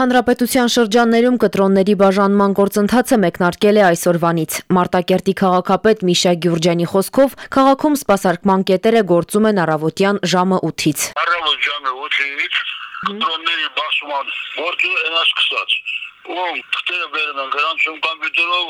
Հանրապետության շրջաններում կտրոնների բաժանման գործընթացը մեկնարկել է այսօրվանից։ Մարտակերտի քաղաքապետ Միշա Գյուրջյանի խոսքով քաղաքում սպասարկման կետերը գործում են առավոտյան ժամը 8-ից։ Առավոտ ժամը 8-ից կտրոնների բացման գործը այնա սկսած ում բերում են գրանցում կոմպյուտերով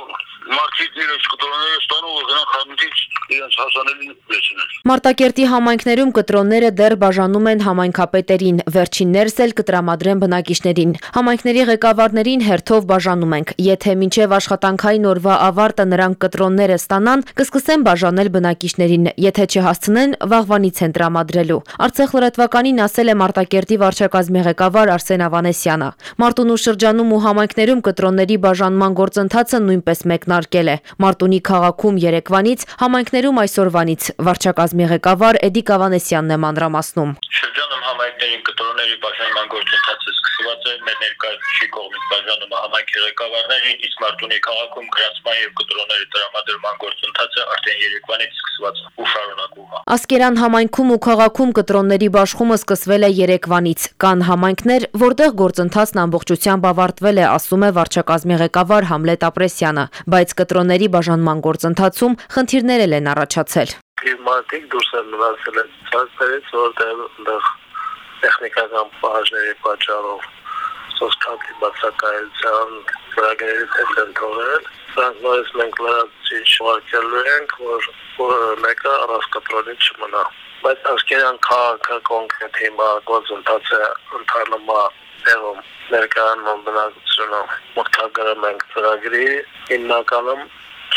մարդիկ իրենց կտրոնները ստանում ու գնան խանութից իրենց հասանելի լեցնեն։ Մարտակերտի համայնքներում կտրոնները դեռ բաժանում են համայնքապետերին, վերջիններս էլ կտրամադրեն բնակիչներին։ Համայնքների ղեկավարներին հերթով բաժանում ենք։ Եթե մինչև աշխատանքային օրվա ավարտը նրանք կտրոնները ստանան, կսկսեն բաժանել բնակիչներին, եթե չհասցնեն, վաղվանից են տրամադրելու։ Արցախ լրատվականին ասել է Մարտակերտի վարչակազմի ղեկավար Արսեն Ավանեսյանը։ Մարտունու շրջանում ու համայնք համայնքներում կտրոնների բաժանման գործընթացը նույնպես մեկնարկել է։ Մարտունի քաղաքում Երևանից, համայնքներում այսօրվանից վարչակազմի ղեկավար Էդիկ Ավանեսյանն է մանրամասնում։ Շրջանում համայնքներին կտրոնների բաժանման գործընթացը սկսված է մեր ներկայացուցիչի կողմից բաժանումը համայնքի ղեկավարներին, իսկ Մարտունի քաղաքում գրանցման եւ կտրոնների տրամադրման գործընթացը արդեն Երևանից սկսված ու շարունակվում է։ Ասկերան համայնքում ու քաղաքում կտրոնների բաշխումը սկսվել է Երևանից։ Կան համայնքներ, որտեղ գործընթացն ամբողջությամբ ավարտվել է, ասում է վարչակազմի ղեկավար Համլետ Ապրեսյանը, բայց կտրոնների բաժանման գործընթացում խնդիրներ են առաջացել։ Եվ մարդիկ դուրս են մնացել այդ ցածրից, որտեղ այնտեղ տեխնիկական պահանջների պատճառով սոսկալի բացակայության ծրագրերից են թողել։ Սրանք նույնիսկ մենք լրացուցիչ շարքելու ենք, որ, մեկը առանց կտրոնից չմնա։ Բայց ասկերան քաղաքը կոնկրետ հիմա գործընթացը ընթանում է տեղում ներկայանում բնակությունը մտքագրում ենք ծրագրի հիմնականում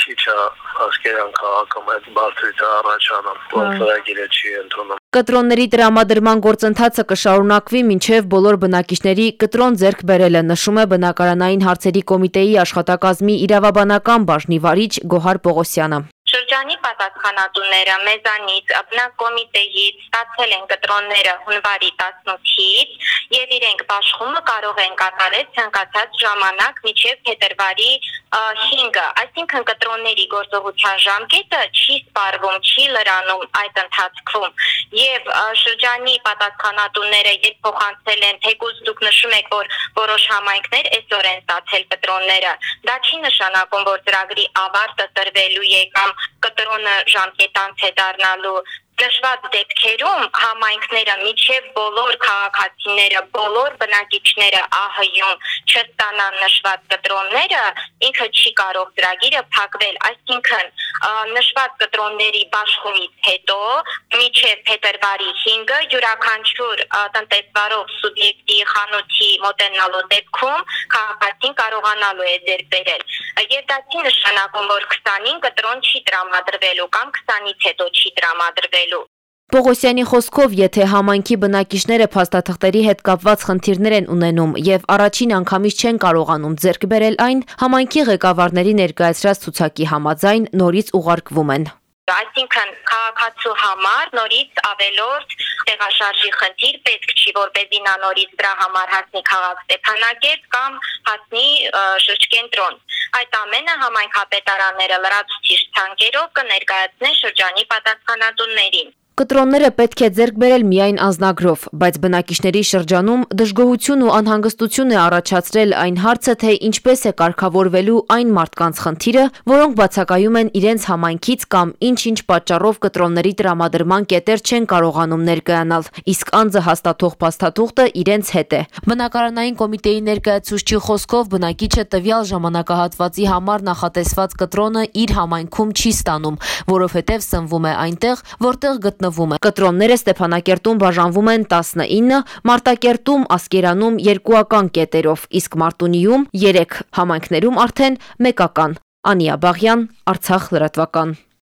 քիչ է ասկերան քաղաքում այդ բարձրիցը առաջանում, որ ծրագիրը չի ընդունում։ Կտրոնների տրամադրման գործընթացը կշարունակվի մինչև բոլոր բնակիչների կտրոն ձեռք բերելը, նշում է բնակարանային հարցերի կոմիտեի աշխատակազմի իրավաբանական բաժնի վարիչ Գոհար Պողոսյանը շրջանի պատասխանատուները մեզանից աբնակոմիտեից ստացել են կտրոնները հունվարի 18-ից եւ իրենք աշխումը կարող են կատարել ցանկացած ժամանակ մինչեւ փետրվարի 5-ը, այսինքն կտրոնների գործողության ժամկետը չի սպառվում, չի լրանում այդ ընթացքում եւ շրջանի պատասխանատուները երբ փոխանցել են թեկուզ դուք նշում եք որ որոշ համայնքներ այսօր են ստացել կտրոնները դա չի նշանակում որ ծրագրի ավարտը տրվելու է կամ կտրոնը ժամկետանց է դառնալու նշված դեպքերում համայնքները միջև բոլոր քաղաքացիները, բոլոր բնակիչները ԱՀ-ում չստանան նշված կտրոնները, ինքը չի կարող ծրագիրը փակվել, այսինքն նշված կտրոնների բաշխումից հետո միջև փետրվարի 5-ը յուրաքանչյուր տնտեսվարող սուբյեկտի խանութի մոտենալու դեպքում քաղաքացին կարողանալու է ձեր բերել։ Եվ դա չի նշանակում, որ 20-ին կտրոն չի տրամադրվելու կամ 20-ից հետո չի տրամադրվելու։ Պողոսյանի խոսքով, եթե համայնքի բնակիչները փաստաթղթերի հետ կապված խնդիրներ են ունենում եւ առաջին անգամից չեն կարողանում ձեռք բերել այն, համայնքի ղեկավարների ներկայացրած ցուցակի համաձայն նորից ուղարկվում են։ Այսինքն քաղաքացու համար նորից ավելորդ տեղաշարժի խնդիր պետք չի, որպեսզի նա նորից դրա համար հասնի քաղաք Ստեփանակերտ կամ հասնի շրջկենտրոն։ Այդ ամենը համայնքապետարանները լրացուցիչ ցանկերով կներկայացնեն շրջանի պատասխանատուներին։ Կտրոնները պետք է ձեռք բերել միայն անznագրով, բայց բնակիչների շրջանում դժգոհություն ու անհանգստություն է առաջացրել այն հարցը, թե ինչպես է կարգավորվելու այն մարդկանց խնդիրը, որոնք բացակայում են իրենց համայնքից կամ ինչ-ինչ պատճառով կտրոնների տրամադրման կետեր չեն կարողանում ներկայանալ, իսկ անձը հաստատող փաստաթուղթը իրենց հետ է։ Բնակարանային կոմիտեի ներկայացուցչի խոսքով բնակիչը տվյալ ժամանակահատվածի համար նախատեսված կտրոնը իր համայնքում չի ստանում, որովհետև սնվում է այնտեղ, որտեղ գտնվում գտնվում է։ Կտրոնները Ստեփանակերտում բաժանվում են 19, Մարտակերտում, Ասկերանում երկուական կետերով, իսկ Մարտունիում 3, համայնքներում արդեն մեկական։ Անիա Բաղյան, Արցախ լրատվական։